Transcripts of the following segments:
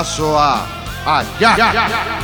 paso a allá.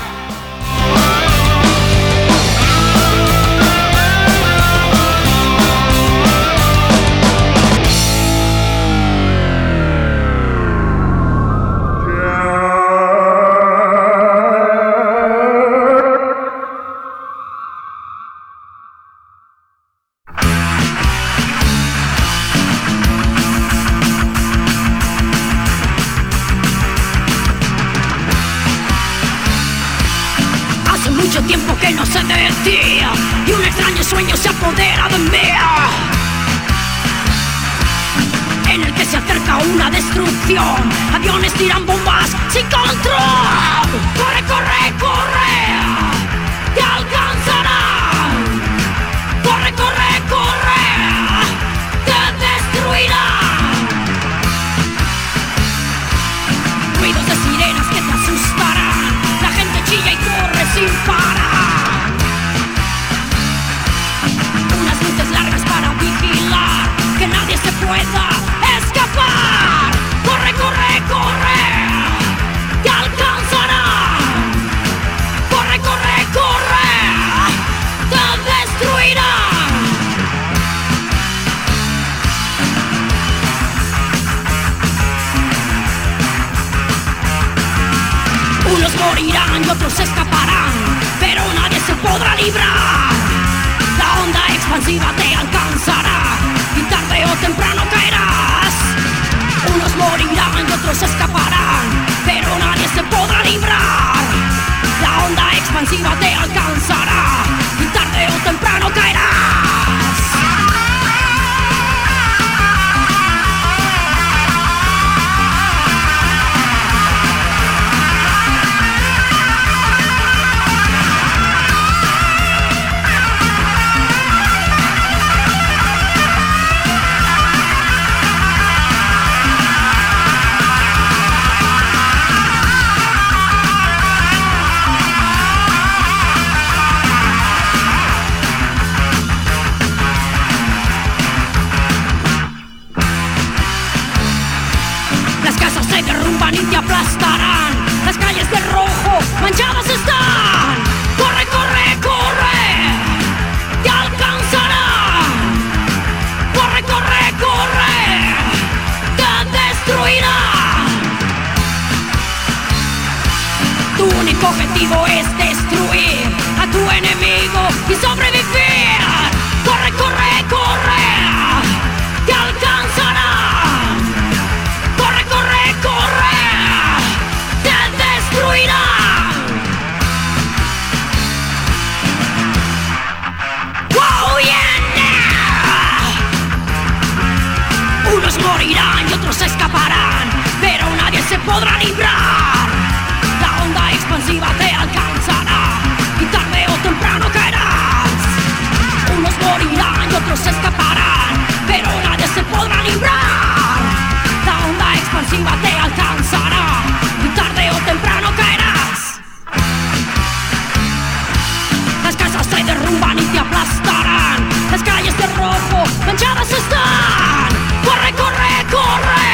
llaves están. Corre, corre, corre.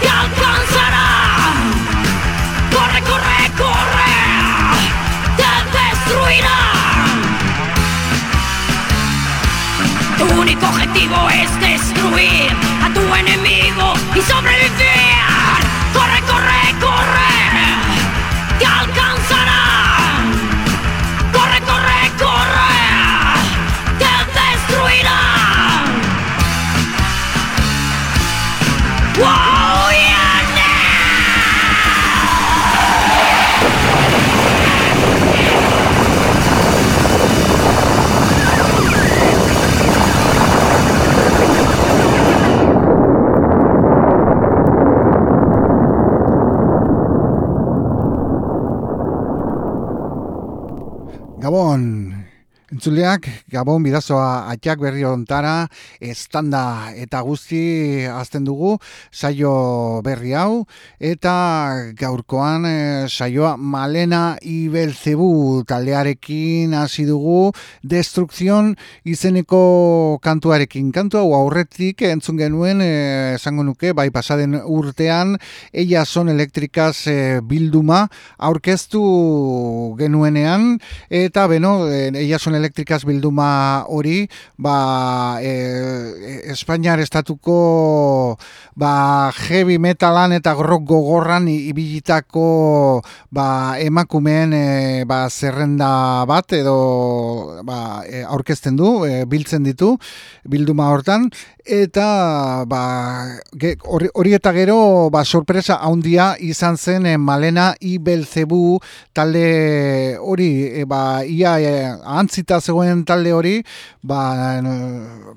Te alcanzará. Corre, corre, corre. Te destruirá. Tu único objetivo es destruir a tu enemigo y sobrevivir. Entzuleak, Gabon bidazoa atxak berri ontara, estanda eta guzti azten dugu saio berri hau, eta gaurkoan e, saioa Malena Ibelzebu taldearekin hasi dugu destrukzion izeneko kantuarekin. Kantu hau aurretik entzun genuen, eh, esango nuke, bai pasaden urtean, eia son elektrikaz e, bilduma aurkeztu genuenean, eta beno, eia son elektrikaz bilduma hori, ba, e, Espainiar estatuko ba, heavy metalan eta rock gogorran ibilitako ba, emakumeen e, ba, zerrenda bat edo ba, e, aurkezten du, e, biltzen ditu, bilduma hortan, eta ba, hori eta gero ba, sorpresa haundia izan zen e, Malena Ibelzebu talde hori, e, ba, ia e, antzita zegoen talde hori, ba,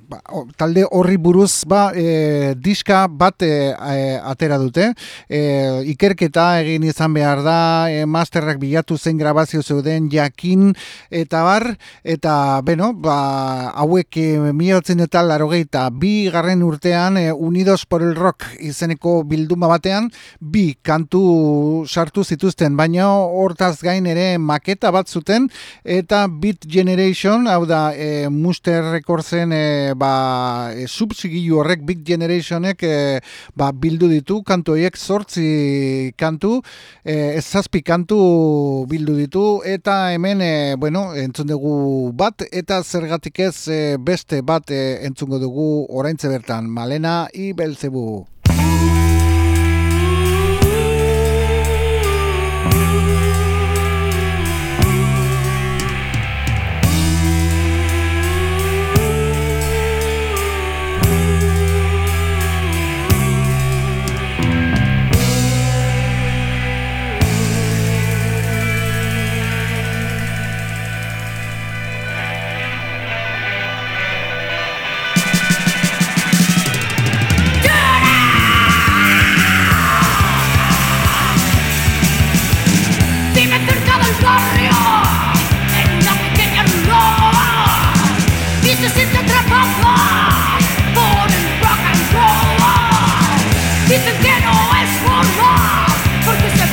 ba, talde horri buruz ba, e, diska bat e, atera dute. E, ikerketa egin izan behar da, e, masterrak bilatu zen grabazio zeuden jakin eta bar, eta beno, ba, hauek e, miotzen eta larogeita bi garren urtean e, Unidos por el Rock izeneko bilduma batean bi kantu sartu zituzten, baina hortaz gain ere maketa bat zuten eta Beat Generation, hau da e, Muster Recordsen e, ba, e, subsigilu horrek Beat Generationek e, ba, bildu ditu kantu horiek sortzi kantu e, zazpi kantu bildu ditu eta hemen e, bueno, entzun dugu bat eta zergatik ez e, beste bat e, entzungo dugu oraintze bertan Malena y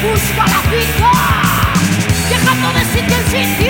busca a vida que acabo de sentir sin ti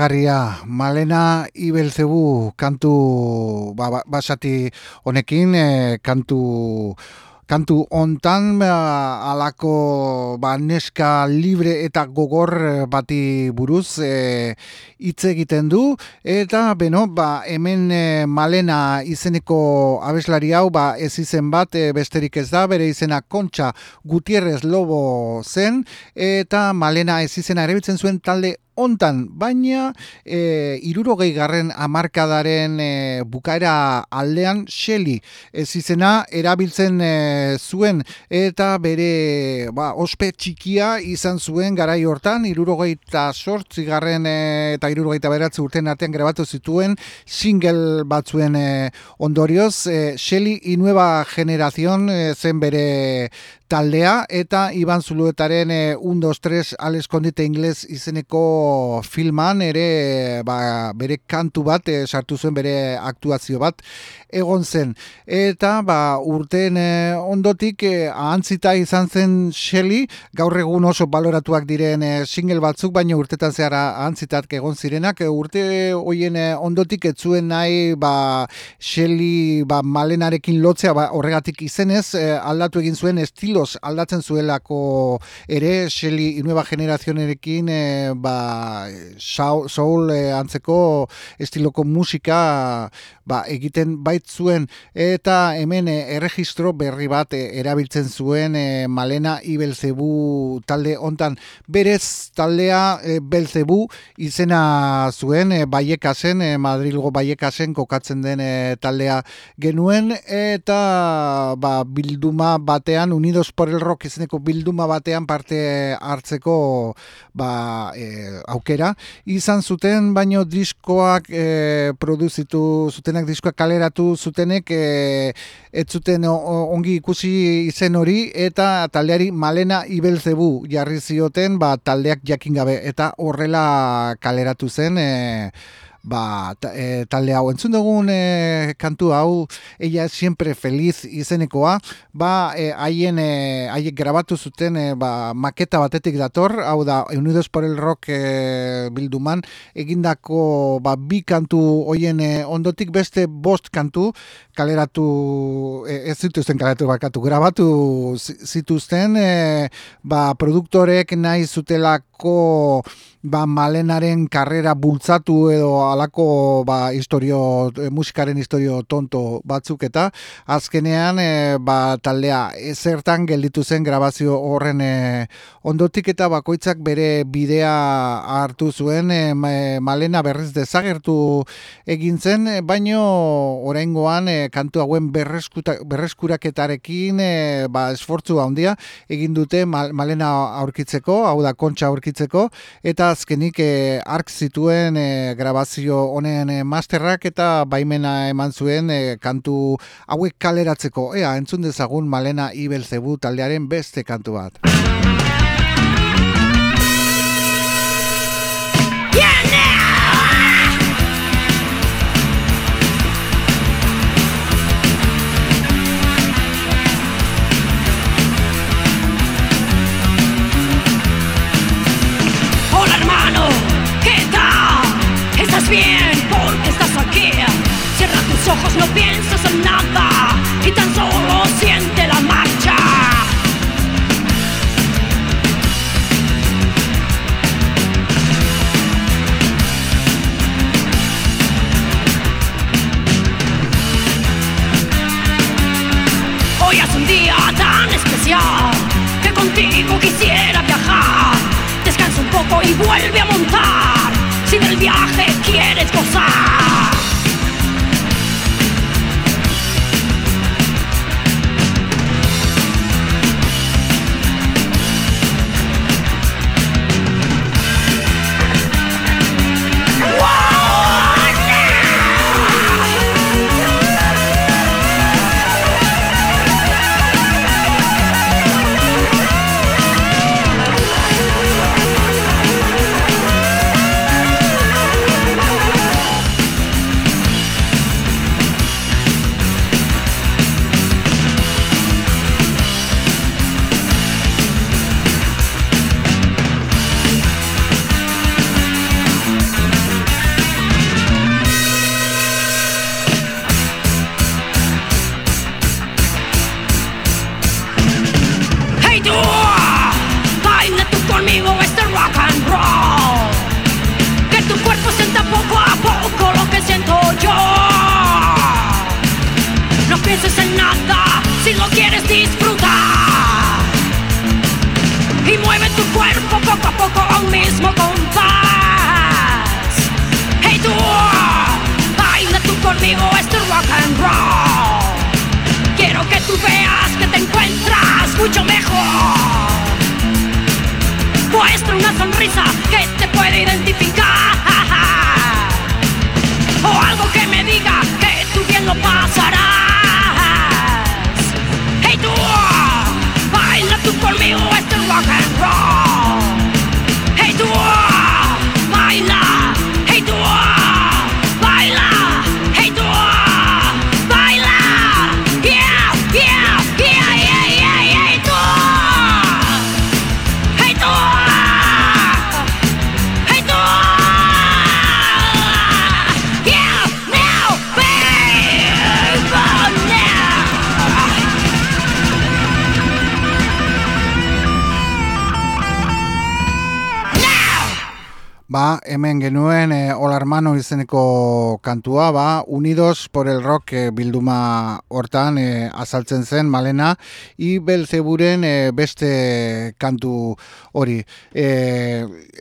Ikaragarria Malena Ibelzebu kantu ba, ba, basati honekin eh, kantu kantu hontan ba, alako ba, neska libre eta gogor eh, bati buruz eh, hitz egiten du. Eta beno ba, hemen Malena izeneko abeslari hau ba, ez izen bat besterik ez da bere izena Kontxa Gutierrez Lobo zen. Eta Malena ez izena erabiltzen zuen talde ontan, baina e, irurogei garren amarkadaren e, bukaera aldean Shelly ez izena erabiltzen e, zuen. Eta bere ba, ospe txikia izan zuen garai hortan, irurogeita sortzi garren e, eta irurogeita beratzi urten artean grabatu zituen single batzuen e, ondorioz, e, Shelly inueva generazion e, zen bere taldea. Eta Iban Zuluetaren e, 1, 2, 3 Alex Kondite Ingles izeneko filman ere ba, bere kantu bat e, sartu zuen bere aktuazio bat egon zen. Eta ba, urten e, ondotik e, ahantzita izan zen Shelly, gaur egun oso baloratuak diren e, single batzuk, baina urtetan zehara ahantzitak egon zirenak, urte hoien ondotik etzuen nahi ba, Shelly ba, malenarekin lotzea ba, horregatik izenez, aldatu egin zuen estilo aldatzen zuelako ere Shelly nueva generazionerekin ba, soul e, antzeko estiloko musika ba, egiten baitzuen. Eta hemen e, erregistro berri bat e, erabiltzen zuen e, Malena Ibelzebu talde hontan. Berez taldea e, Belzebu izena zuen e, Baiekasen e, Madrilgo Baiekasen kokatzen den taldea genuen. Eta ba, bilduma batean Unidos por el Rock izeneko bilduma batean parte hartzeko ba, e, aukera. Izan zuten, baino diskoak e, produzitu zutenak, diskoak kaleratu zutenek, e, ez zuten ongi ikusi izen hori, eta taldeari Malena Ibelzebu jarri zioten, ba, taldeak jakin gabe, eta horrela kaleratu zen, e, ba, e, talde hau entzun dugun e, kantu hau ella siempre feliz izenekoa. Ba e, haien e, haiek grabatu zuten e, ba, maketa batetik dator. Hau da Unidos por el Rock e, bilduman egindako ba, bi kantu hoien e, ondotik beste bost kantu kaleratu e, ez zituzten kaleratu bakatu grabatu zituzten e, ba, produktorek nahi zutelako ba, malenaren karrera bultzatu edo alako ba, historio, e, musikaren historio tonto batzuk eta azkenean e, ba, taldea ezertan gelditu zen grabazio horren e, ondotik eta bakoitzak bere bidea hartu zuen e, malena berriz dezagertu egin zen, baino oraingoan e, kantu hauen berreskuraketarekin e, ba, esfortzu handia egin dute malena aurkitzeko, hau da kontxa aurkitzeko, eta azkenik e, ark zituen e, grabazio honen e, masterrak eta baimena eman zuen e, kantu hauek kaleratzeko. Ea, entzun dezagun Malena Ibelzebu taldearen beste kantu bat. No piensas en nada y tan solo siente la marcha. Hoy es un día tan especial que contigo quisiera viajar. Descansa un poco y vuelve a montar. Si del viaje quieres gozar. Hemen genuen e, Olarmano izeneko kantua, ba, Unidos por el Rock e, bilduma hortan e, azaltzen zen Malena, i Belzeburen e, beste kantu hori. E,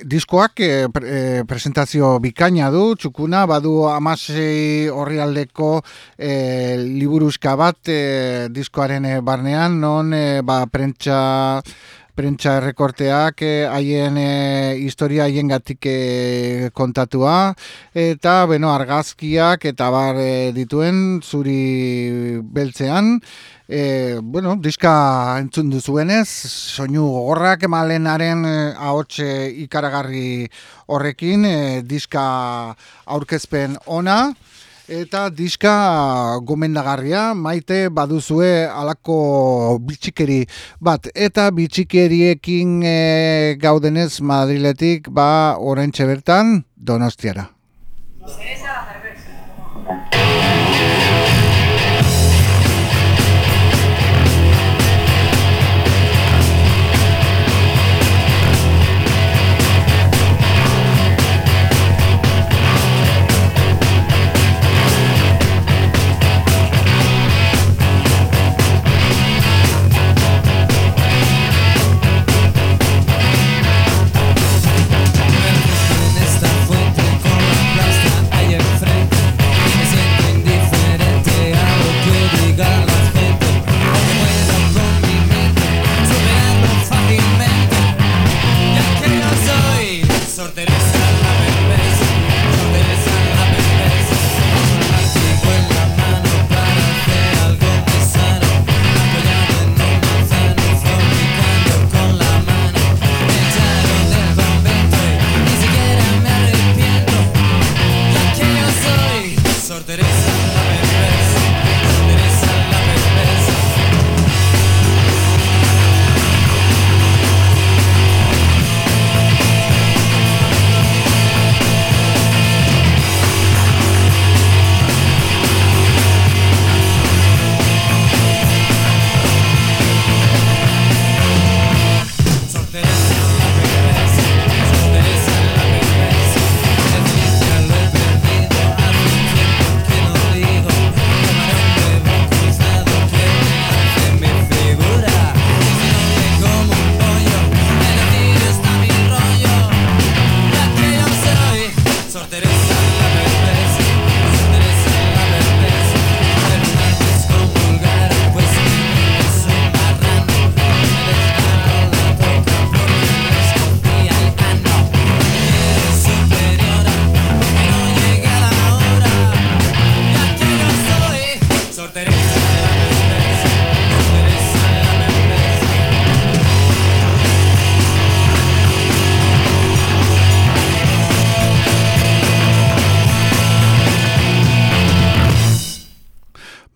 diskoak e, pre- presentazio bikaina du, txukuna, badu amasei horri aldeko e, liburuzka bat e, diskoaren barnean, non e, ba, prentsa prentsa errekorteak eh, haien eh, historia haien gatik kontatua eta bueno, argazkiak eta bar eh, dituen zuri beltzean E, bueno, diska entzun duzuenez, soinu gogorrak malenaren e, ikaragarri horrekin, e, diska aurkezpen ona, Eta diska gomendagarria, maite baduzue alako bitxikeri bat. Eta bitxikeriekin e, gaudenez Madriletik, ba, orentxe bertan, donostiara.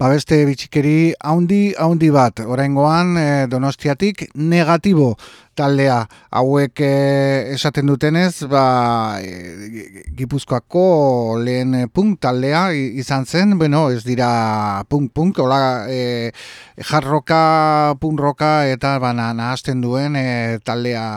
Ba beste bitxikeri haundi haundi bat, oraingoan e, Donostiatik negatibo taldea. Hauek e, esaten dutenez, ba e, Gipuzkoako lehen eh, punk taldea izan zen, bueno, ez dira punk punk, hola e, jarroka, punk roka eta bana nahazten duen e, taldea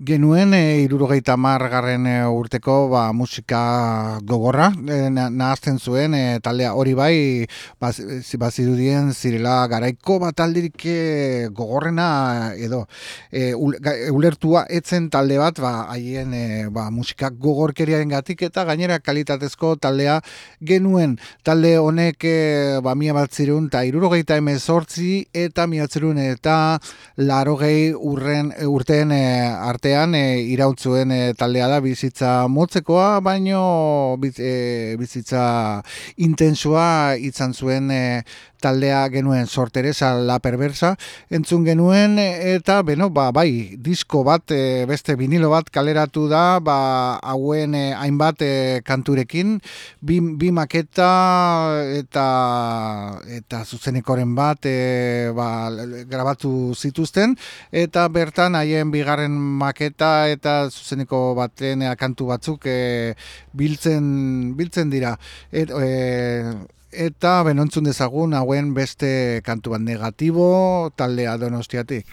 genuen e, irurogeita garren e, urteko ba, musika gogorra e, na- nahazten zuen e, taldea hori bai baz, zi- bazirudien zirela garaiko bat aldirik e, gogorrena edo e, ulertua etzen talde bat ba haien e, ba, musika gogorkeriaren gatik eta gainera kalitatezko taldea genuen. Talde honek e, ba mila batzirun eta irurogeita emezortzi eta mila batzirun eta larogei urren urteen e, artean e, irauntzuen e, taldea da bizitza motzekoa baino biz, e, bizitza intensua izan zuen e, taldea genuen sorteresa la perversa entzun genuen eta beno ba bai disko bat e, beste vinilo bat kaleratu da ba hauen e, hainbat e, kanturekin bi, bi maketa eta eta zuzenekoren bat e, ba, grabatu zituzten eta bertan haien bigarren maketa eta zuzeneko baten e, kantu batzuk e, biltzen biltzen dira. Et, e, eta benontzun dezagun hauen beste kantu bat negatibo taldea donostiatik.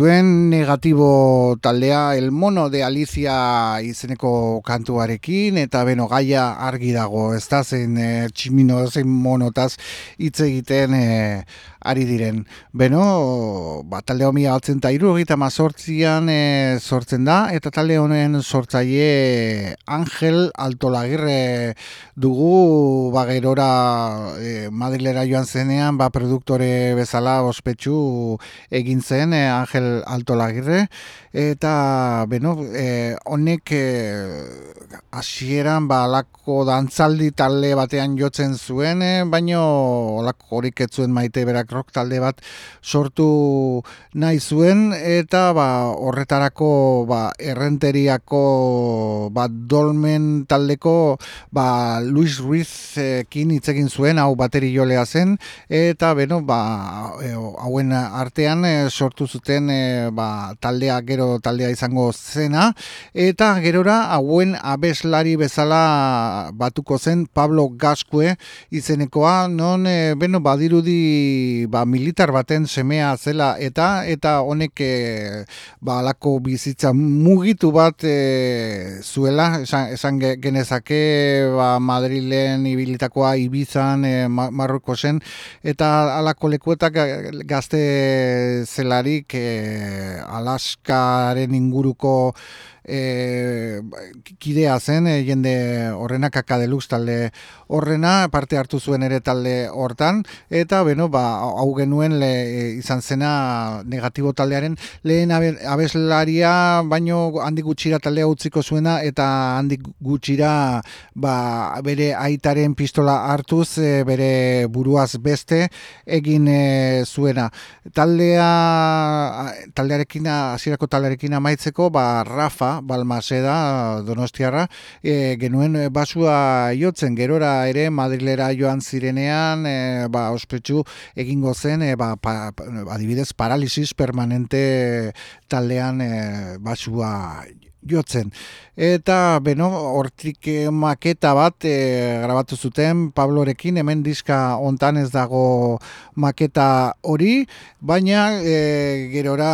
Genituen negatibo taldea El Mono de Alicia izeneko kantuarekin eta beno gaia argi dago, ez da zen e, tximino zein monotaz hitz egiten e, ari diren. Beno, ba, talde homi altzen eta irurogeita mazortzian e, sortzen da eta talde honen sortzaile Angel Altolagirre dugu bagerora e, Madrilera joan zenean ba, produktore bezala ospetsu egin zen e, Angel Altolagirre eta beno, e, honek e, hasieran ba, alako dantzaldi talde batean jotzen zuen, e, baino olako horik ez zuen maite berak rock talde bat sortu nahi zuen eta ba, horretarako ba, errenteriako ba, dolmen taldeko ba, Luis Ruiz ekin hitz zuen hau bateri jolea zen eta beno ba, e, hauen artean e, sortu zuten e, ba, taldea gero taldea izango zena eta gerora hauen abeslari bezala batuko zen Pablo Gaskue izenekoa non beno badirudi ba, militar baten semea zela eta eta honek e, ba, alako bizitza mugitu bat e, zuela. Esan, esan ge- genezake ba, Madrilen ibilitakoa Ibizan e, Ma- Marrukosen eta alako lekuetak ga- gazte zelarik e, Alaskaren inguruko e, kidea zen, e, jende horrena kaka delux talde horrena, parte hartu zuen ere talde hortan, eta beno, ba, hau genuen le, e, izan zena negatibo taldearen lehen abe- abeslaria, baino handik gutxira taldea utziko zuena, eta handik gutxira ba, bere aitaren pistola hartuz, e, bere buruaz beste egin e, zuena. Taldea, taldearekin, hasierako taldearekin amaitzeko, ba, Rafa, Balmaseda, Donostiarra, e, genuen basua jotzen, gerora ere Madrilera joan zirenean, e, ba, ospetsu egingo zen, e, ba, pa, adibidez, paralisis permanente taldean e, basua jotzen. Eta, beno, hortik eh, maketa bat e, grabatu zuten Pablorekin, hemen diska hontan ez dago maketa hori, baina e, gerora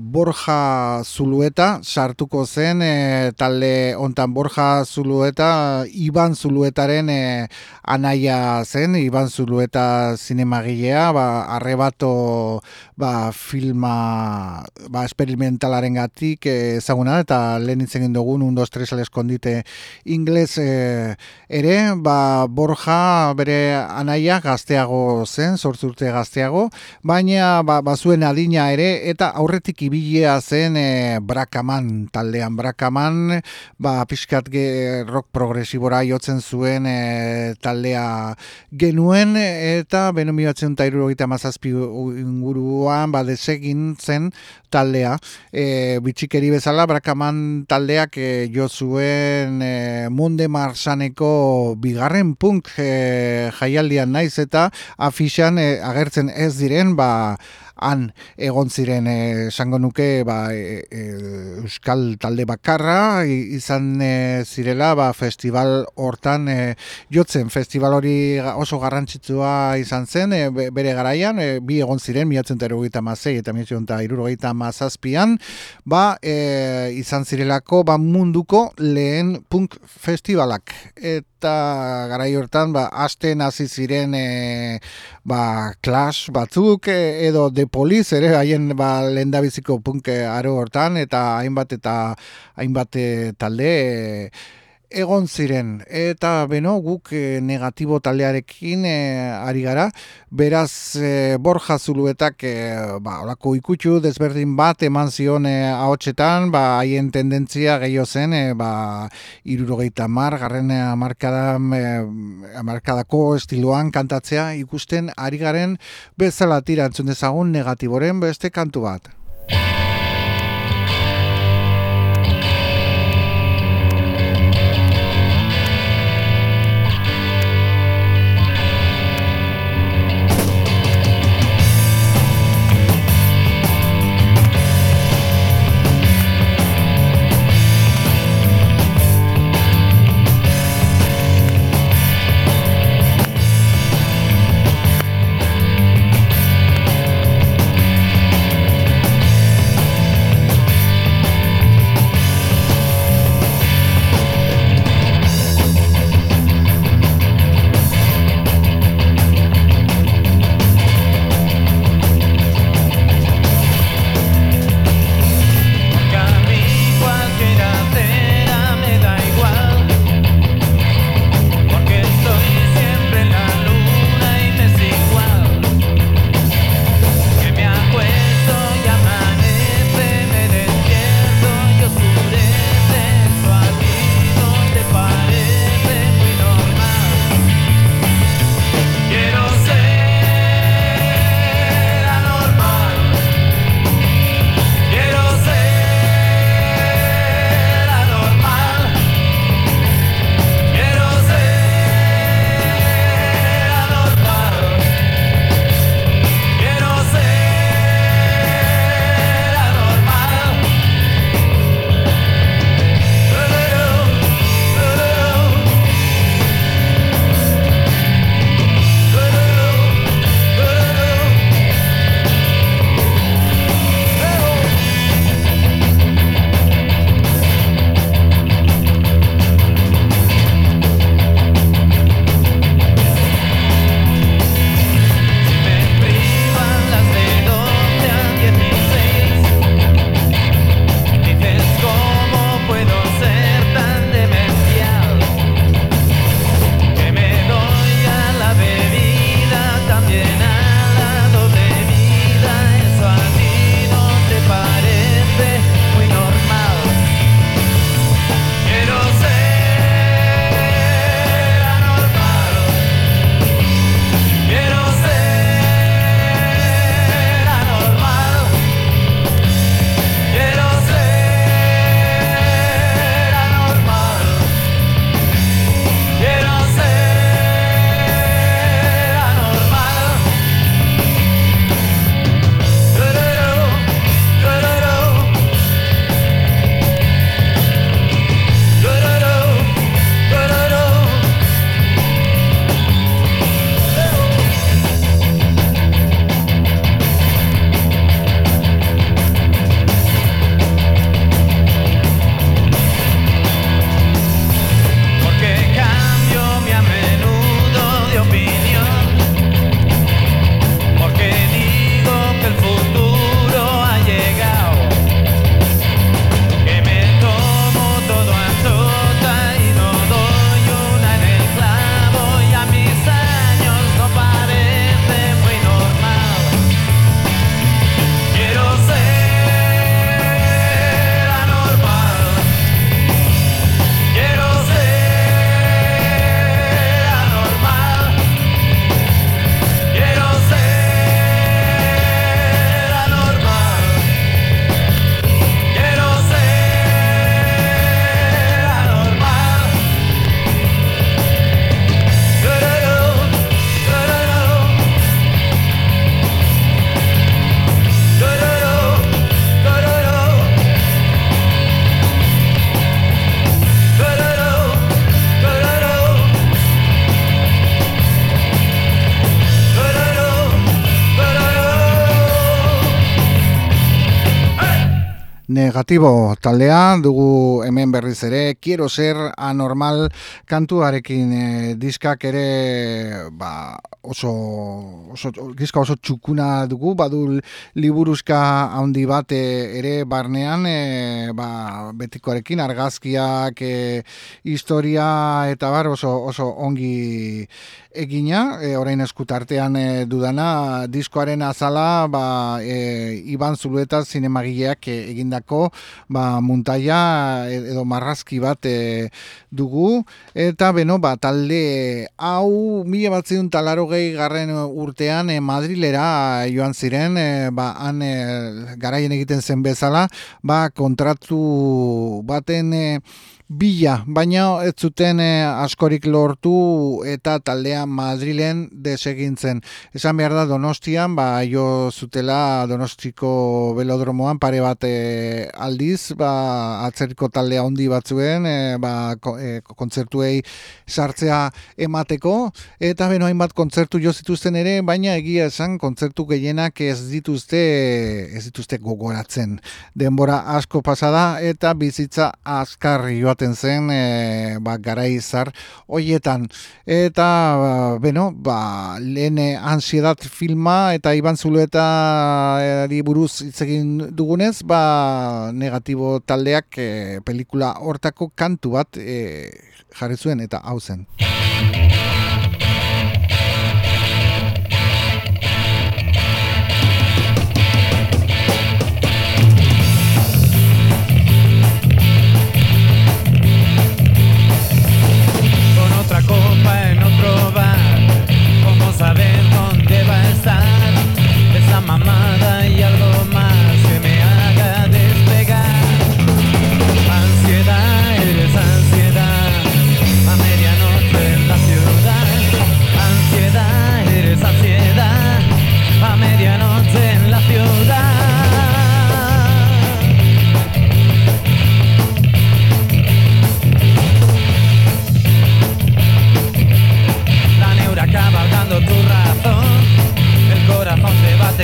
Borja Zulueta sartuko zen e, talde hontan Borja Zulueta Iban Zuluetaren e, anaia zen, Iban Zulueta zinemagilea, ba, arrebato ba, filma ba, experimentalaren gatik ezaguna da, eta lehen hitz egin dugun un, dos, tres al escondite ingles eh, ere, ba, Borja bere anaia gazteago zen, sortzurte gazteago, baina ba, bazuen adina ere, eta aurretik ibilea zen e, Brakaman taldean, Brakaman ba, pixkat ge, rock progresibora jotzen zuen e, taldea genuen, eta beno mi batzen eta irurogeita mazazpi inguruan, ba, desegin zen taldea, e, bitxikeri bezala, Brakaman taldeak e, jo zuen e, Munde Marsaneko bigarren punk e, jaialdian. Naiz eta afixan e, agertzen ez diren, ba, han egon ziren eh, esango nuke ba, e, e, euskal talde bakarra izan e, zirela ba, festival hortan e, jotzen. Festival hori oso garrantzitsua izan zen e, be- bere garaian e, bi egon ziren miatzen eta mazei eta miatzen irurogeita mazazpian ba, e, izan zirelako ba, munduko lehen punk festivalak. Eta garai hortan ba, asten hasi ziren e, ba, Clash batzuk e, edo The Police ere haien ba, lehendabiziko punk aro hortan eta hainbat eta hainbat e, talde e, egon ziren. Eta beno guk e, negatibo taldearekin e, ari gara. Beraz e, Borja Zuluetak e, ba, olako ikutxu desberdin bat eman zion e, ahotsetan. Ba, haien tendentzia gehiago zen e, ba, irurogeita mar garren amarkadan e, amarkadako estiloan kantatzea ikusten ari garen. Bezala tira entzun dezagun negatiboren beste kantu bat. Negatibo taldea dugu hemen berriz ere Quiero ser anormal kantuarekin e, diskak ere ba, oso, oso diska oso txukuna dugu. Badu liburuzka handi bat e, ere barnean e, ba, betikoarekin argazkiak e, historia eta bar oso, oso ongi egina, e, orain eskutartean e, dudana diskoaren azala ba, Iban Zulueta zinemagileak e, ba, muntaia edo marrazki bat e, dugu eta beno ba, talde hau mila batzion talaro gehi garren urtean e, Madrilera joan ziren e, ba, han e, garaien egiten zen bezala ba, kontratu baten e, bila, baina ez zuten eh, askorik lortu eta taldea Madrilen desegintzen. Esan behar da Donostian, ba, jo zutela Donostiko belodromoan pare bat eh, aldiz, ba, atzeriko taldea handi batzuen, e, ba, ko, kontzertuei sartzea emateko, eta beno hainbat kontzertu jo zituzten ere, baina egia esan kontzertu gehienak ez dituzte ez dituzte gogoratzen. Denbora asko pasada eta bizitza joa joaten zen e, ba, garaizar hoietan. Eta, beno, ba, lehen ansiedat filma eta Iban Zulueta e, buruz itzegin dugunez, ba, negatibo taldeak e, pelikula hortako kantu bat e, jarri zuen eta hau zen.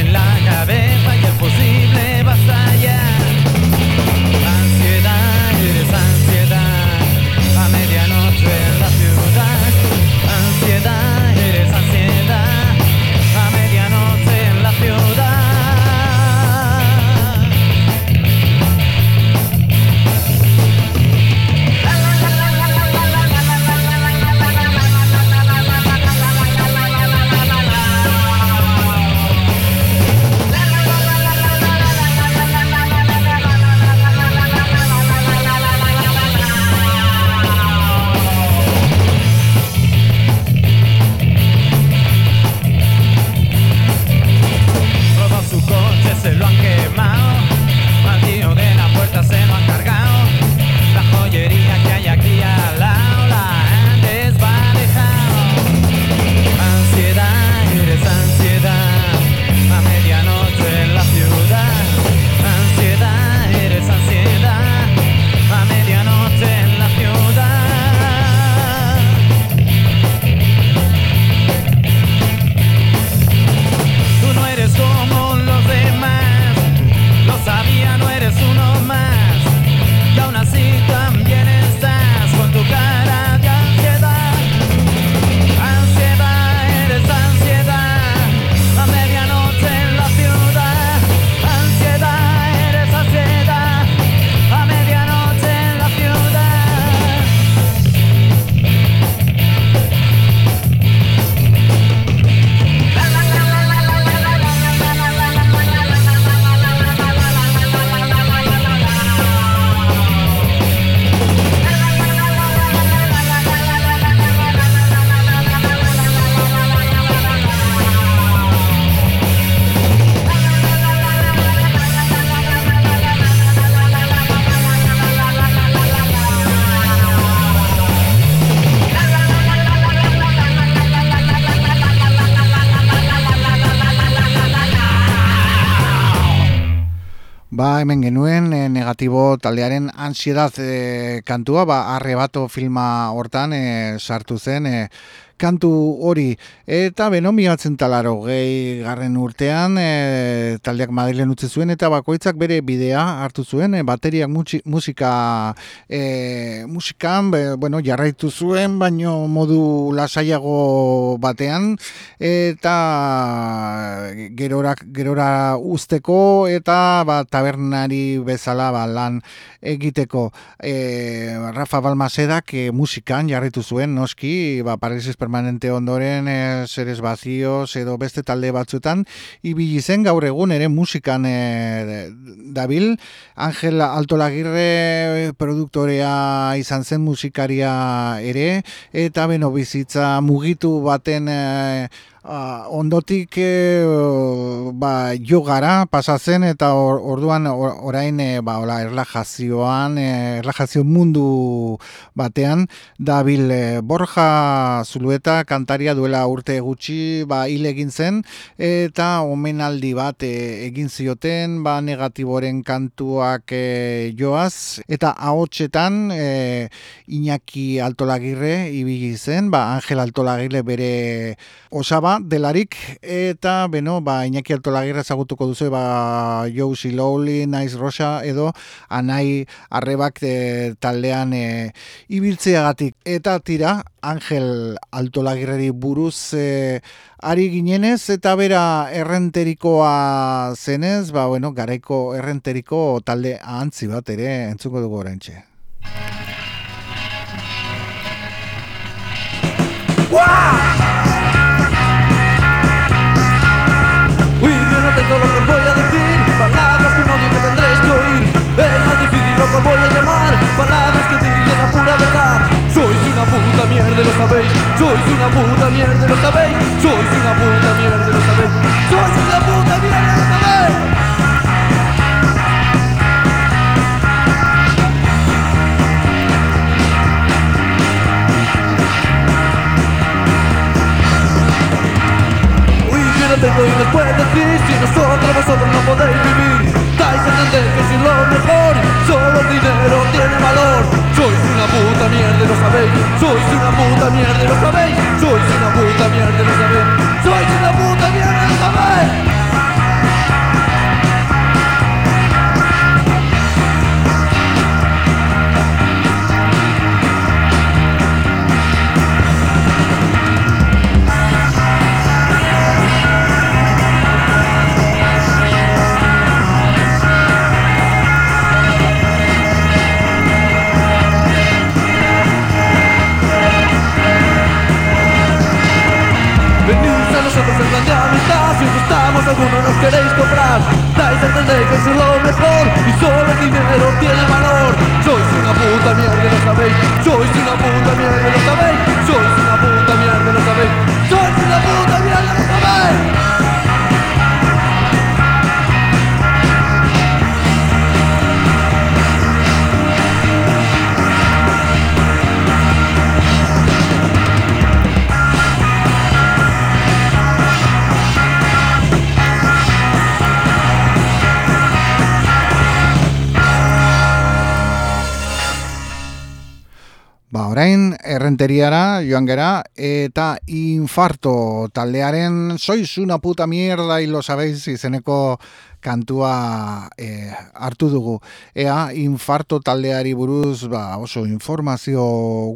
En la cabeza y el posible Ba, hemen genuen e, negatibo taldearen ansiedad e, kantua, ba, arrebato filma hortan e, sartu zen e, kantu hori. Eta beno, miatzen talaro, gehi garren urtean, e, taldeak Madrilen utzi zuen, eta bakoitzak bere bidea hartu zuen, e, bateriak mutxi, musika, e, musikan, be, bueno, jarraitu zuen, baino modu lasaiago batean, eta gerorak, gerora usteko, eta ba, tabernari bezala ba, lan egiteko. E, Rafa Balmasedak e, musikan jarritu zuen, noski, ba, Paresis Permanente ondoren, e, Seres Vacíos, edo beste talde batzutan, ibili zen gaur egun ere musikan e, dabil, Angel Altolagirre produktorea izan zen musikaria ere, eta beno bizitza mugitu baten e, Ah, ondotik e, ba, jo gara pasatzen eta or, orduan or, orain e, ba, ola, erlajazioan, e, erlajazio mundu batean dabil e, Borja Zulueta kantaria duela urte gutxi ba, hil egin zen eta omenaldi bat e, egin zioten ba, negatiboren kantuak e, joaz eta ahotsetan e, Iñaki Altolagirre ibili zen, ba, Angel Altolagirre bere osaba delarik eta beno ba Iñaki Altolagirre ezagutuko duzu ba Joe Silowly, Nice Rosa edo Anai Arrebak e, taldean e, ibiltzeagatik eta tira Angel Altolagirreri buruz e, ari ginenez eta bera errenterikoa zenez, ba bueno, garaiko errenteriko talde ahantzi bat ere entzuko dugu oraintxe. Uy, tengo lo que voy a decir. Palabras que no digo tendréis que oír. Es más difícil lo que voy a llamar. Palabras que digan la pura verdad. Sois una puta mierda, lo sabéis. Sois una puta mierda, lo sabéis. Sois una puta mierda, lo sabéis. Sois una puta mierda, lo sabéis tengo y nos puede decir Si nosotros vosotros no podéis vivir. Dais a entender que sois lo mejor. Solo el dinero tiene valor. Sois una puta mierda, lo sabéis. Sois una puta mierda, lo sabéis. Sois una puta mierda, lo sabéis. Sois una puta mierda, lo sabéis Venís a nosotros en plan amistad Si os gustamos alguno nos queréis comprar. Dais a entender que sois lo mejor Y solo el dinero tiene valor. Sois una puta mierda, lo sabéis. Sois una puta mierda, lo sabéis. Sois una puta mierda, lo sabéis. Sois una puta mierda, errenteriara joan gera eta infarto taldearen sois una puta mierda y lo sabéis izeneko kantua e, hartu dugu. Ea, infarto taldeari buruz ba, oso informazio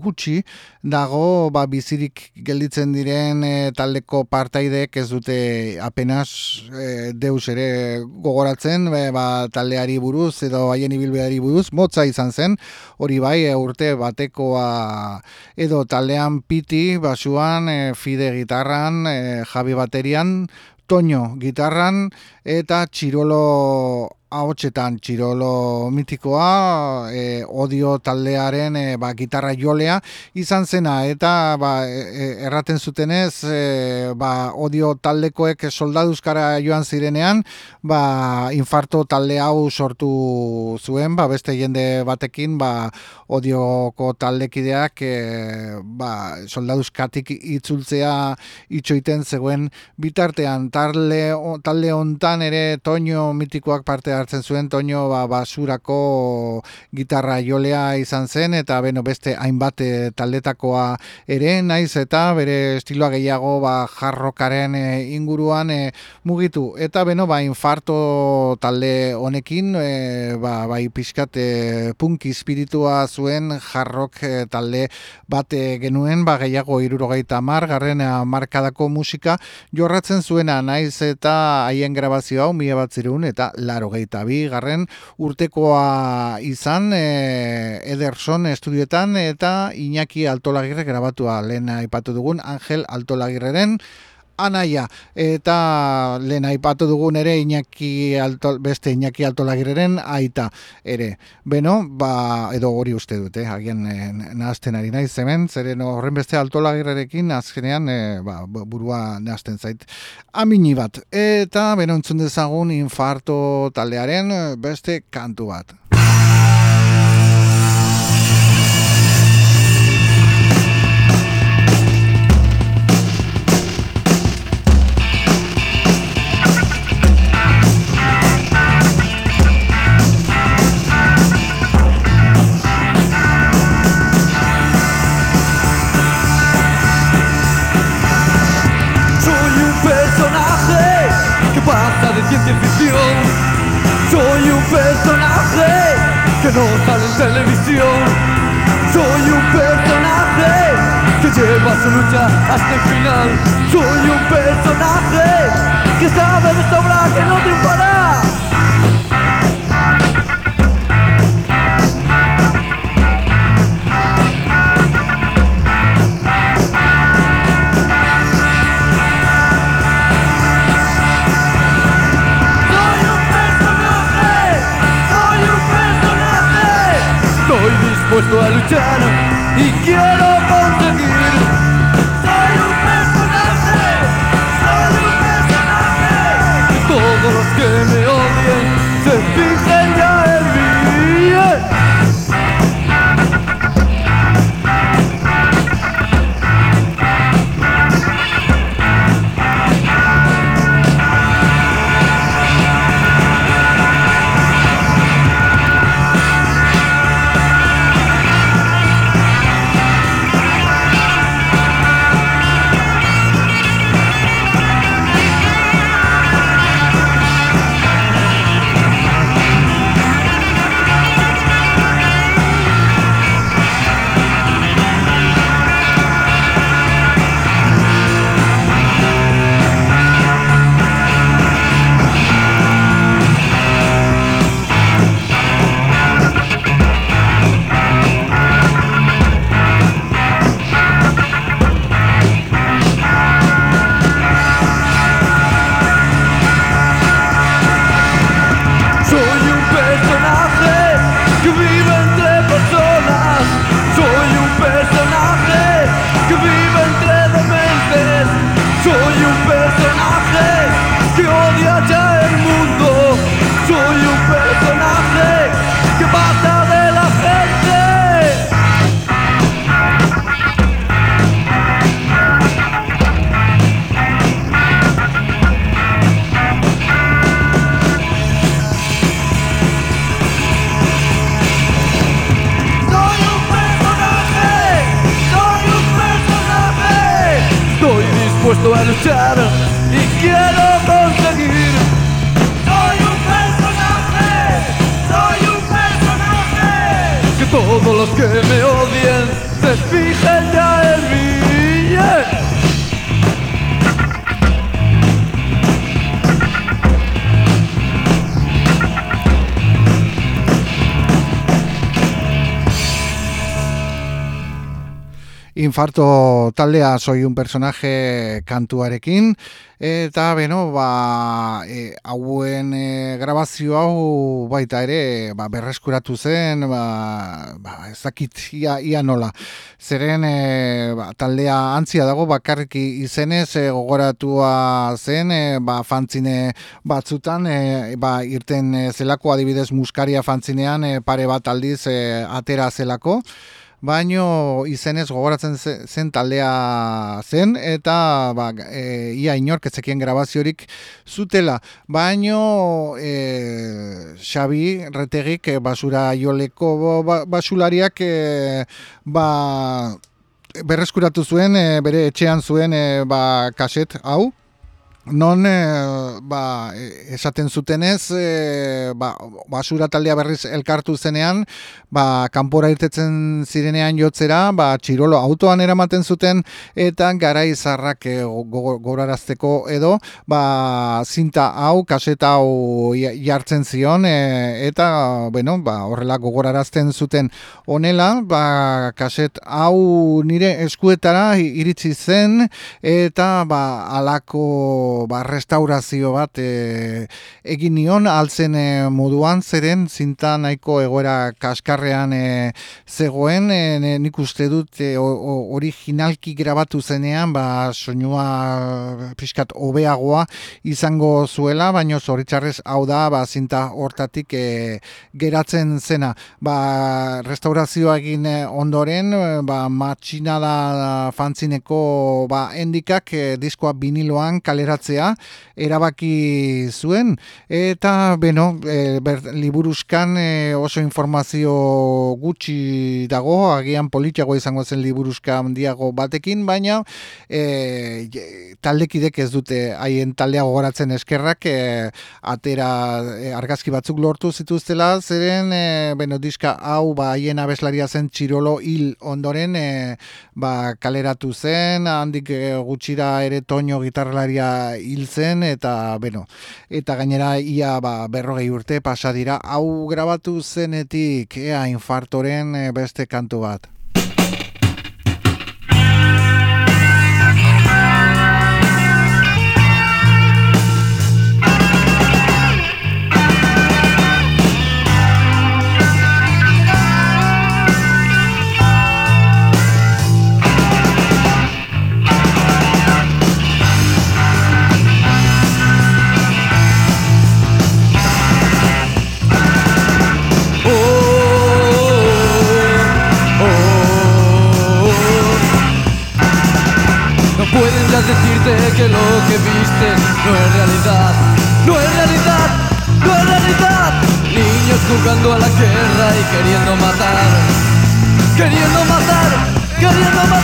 gutxi dago ba, bizirik gelditzen diren e, taldeko partaideek ez dute apenas e, deus ere gogoratzen be, ba, taldeari buruz edo haien ibilbeari buruz motza izan zen hori bai e, urte batekoa edo taldean piti basuan e, fide gitarran e, jabi baterian Toño gitarran eta Txirolo ahotsetan Txirolo mitikoa e, odio taldearen e, ba, gitarra jolea izan zena eta ba, e, erraten zutenez e, ba, odio taldekoek soldaduzkara joan zirenean ba, infarto talde hau sortu zuen ba, beste jende batekin ba, odioko taldekideak e, ba, soldaduzkatik itzultzea itxoiten zegoen bitartean. Talde, talde hontan ere Toño mitikoak parte hartzen zuen Toño ba, basurako gitarra jolea izan zen eta beno beste hainbat e, taldetakoa ere naiz eta bere estiloa gehiago ba, jarrokaren e, inguruan e, mugitu. Eta beno ba infarto talde honekin e, ba, bai pixkat e, punk espiritua zuen jarrok e, talde bat genuen ba, gehiago irurogeita mar garren markadako musika jorratzen zuena naiz eta haien grabazio hau mila bat zirun eta bi garren urtekoa izan e, Ederson estudioetan eta Iñaki Altolagirre grabatua lehen aipatu dugun Angel Altolagirreren anaia eta lehen aipatu dugun ere Iñaki Alto, beste Iñaki Altolagirreren aita ere. Beno, ba, edo hori uste dute, agian e, nahazten ari naiz hemen, zeren horren beste Altolagirrerekin azkenean e, ba, burua nahazten zait amini bat. Eta beno entzun dezagun infarto taldearen eh, beste kantu bat. Lleva su lucha hasta el final. Soy un personaje que sabe de sobra que no triunfará. Dispuesto a luchar the. Infarto taldea soy un personaje kantuarekin. Eta beno ba e, hauen e, grabazio hau baita ere ba, berreskuratu zen ba, ba ezakit ia, ia nola. Zeren e, ba, taldea antzia dago bakarrik izenez e, gogoratua zen e, ba, fantzine batzutan e, ba, irten e, zelako adibidez muskaria fantzinean e, pare bat aldiz e, atera zelako baino izenez gogoratzen ze- zen taldea zen, eta ba, e, ia inork ezekien grabaziorik zutela. Baino e, Xabi Retegik e, basura joleko ba, basulariak e, ba, berreskuratu zuen, e, bere etxean zuen e, ba, kaset hau, Non e, ba, e, esaten zutenez e, ba, basura taldea berriz elkartu zenean ba, kanpora irtetzen zirenean jotzera ba, txirolo autoan eramaten zuten eta garai zarrak e, go- gogorarazteko edo ba, zinta hau, kaseta hau ja- jartzen zion e, eta bueno, ba, horrela gogorarazten zuten honela ba, kaset hau nire eskuetara iritsi zen eta ba, alako ba, restaurazio bat e, egin nion altzen e, moduan zeren zinta nahiko egoera kaskarrean e, zegoen e, nik uste dut e, originalki grabatu zenean ba, soinua pixkat hobeagoa izango zuela, baino zoritxarrez hau da ba, zinta hortatik e, geratzen zena. Ba, restaurazioa egin ondoren, ba, matxinada fantzineko ba, endikak e, diskoa biniloan kaleratzea erabaki zuen. Eta beno, e, ber, liburuzkan e, oso informazio gutxi dago, agian politiago izango zen liburuzka handiago batekin, baina e, taldekidek ez dute haien taldea gogoratzen eskerrak e, atera e, argazki batzuk lortu zituztela, zeren e, beno, diska hau ba haien abeslaria zen txirolo hil ondoren e, ba, kaleratu zen, handik e, gutxira ere toño gitarrelaria hil zen, eta beno, eta gainera ia ba, berrogei urte pasa dira, hau grabatu zenetik ea infartoren e, beste kantu bat. Jugando a la guerra y queriendo matar, queriendo matar, queriendo matar.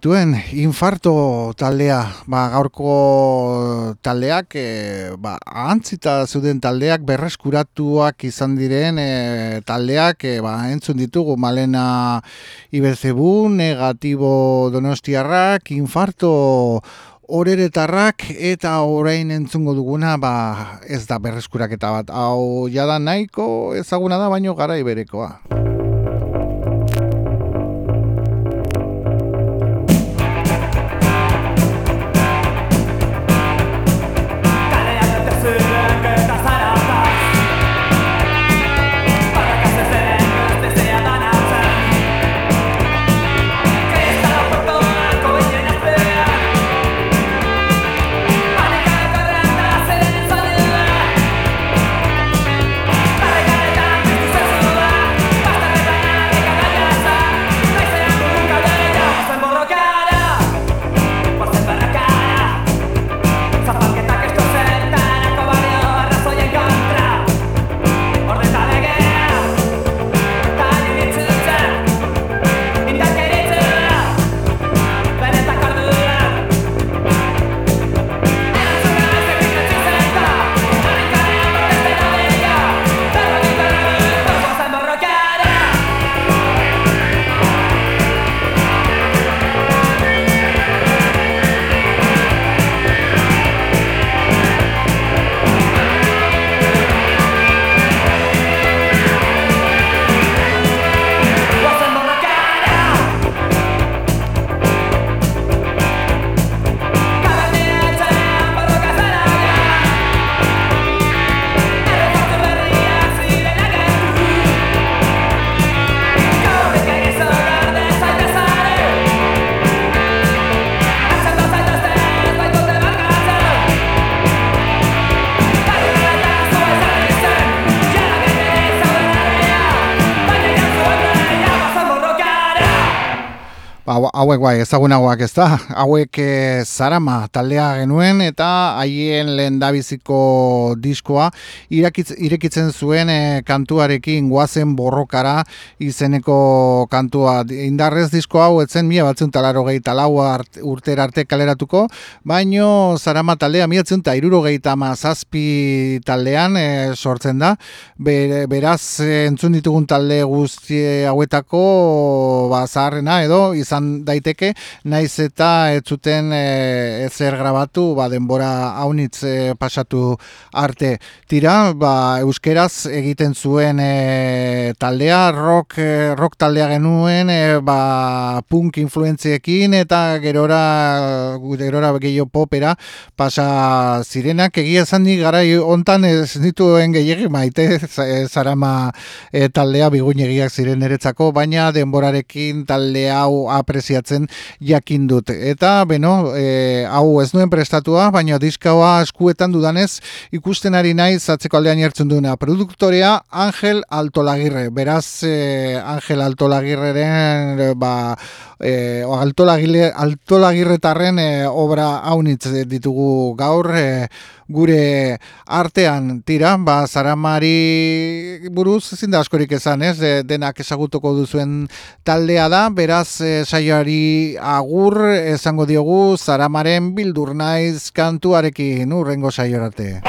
Genituen infarto taldea, ba, gaurko taldeak, e, ba, antzita zuden taldeak berreskuratuak izan diren e, taldeak, e, ba, entzun ditugu, malena iberzebu, negatibo donostiarrak, infarto horeretarrak eta orain entzungo duguna ba ez da berreskuraketa bat. Hau jada nahiko ezaguna da baino gara iberekoa. Hauek bai, ezagunagoak ez da, hauek e, Zarama taldea genuen eta haien lehendabiziko diskoa irakitz, irekitzen zuen e, kantuarekin guazen borrokara izeneko kantua. Indarrez disko hau etzen mila batzun talaro gehi talau art, urtera arte kaleratuko, baino Zarama taldea mila batzun ta iruro gehi zazpi taldean e, sortzen da, Ber, beraz entzun ditugun talde guzti hauetako ba, zaharrena edo izan daiteke, naiz eta ez zuten e, ezer grabatu, ba, denbora haunitz e, pasatu arte. Tira, ba, euskeraz egiten zuen e, taldea, rock, rock taldea genuen, e, ba, punk influentziekin eta gerora, gerora gehiago popera pasa zirenak, egia esan ni garai hontan ez dituen gehiagi maite za- zarama e, taldea biguinegiak ziren eretzako, baina denborarekin talde hau apreziatzen jakin dut. Eta, beno, e, hau ez nuen prestatua, baina diskaua eskuetan dudanez ikusten ari naiz atzeko aldean jartzen duena. Produktorea Angel Altolagirre. Beraz, e, Angel Altolagirreren ba, e, Altolagirre, Altolagirretarren e, obra haunitz ditugu gaur e, gure artean tira, ba, zaramari buruz ezin da askorik esan, ez? De, denak ezagutuko duzuen taldea da, beraz e, saioari agur esango diogu zaramaren bildur naiz kantuarekin urrengo saiorarte.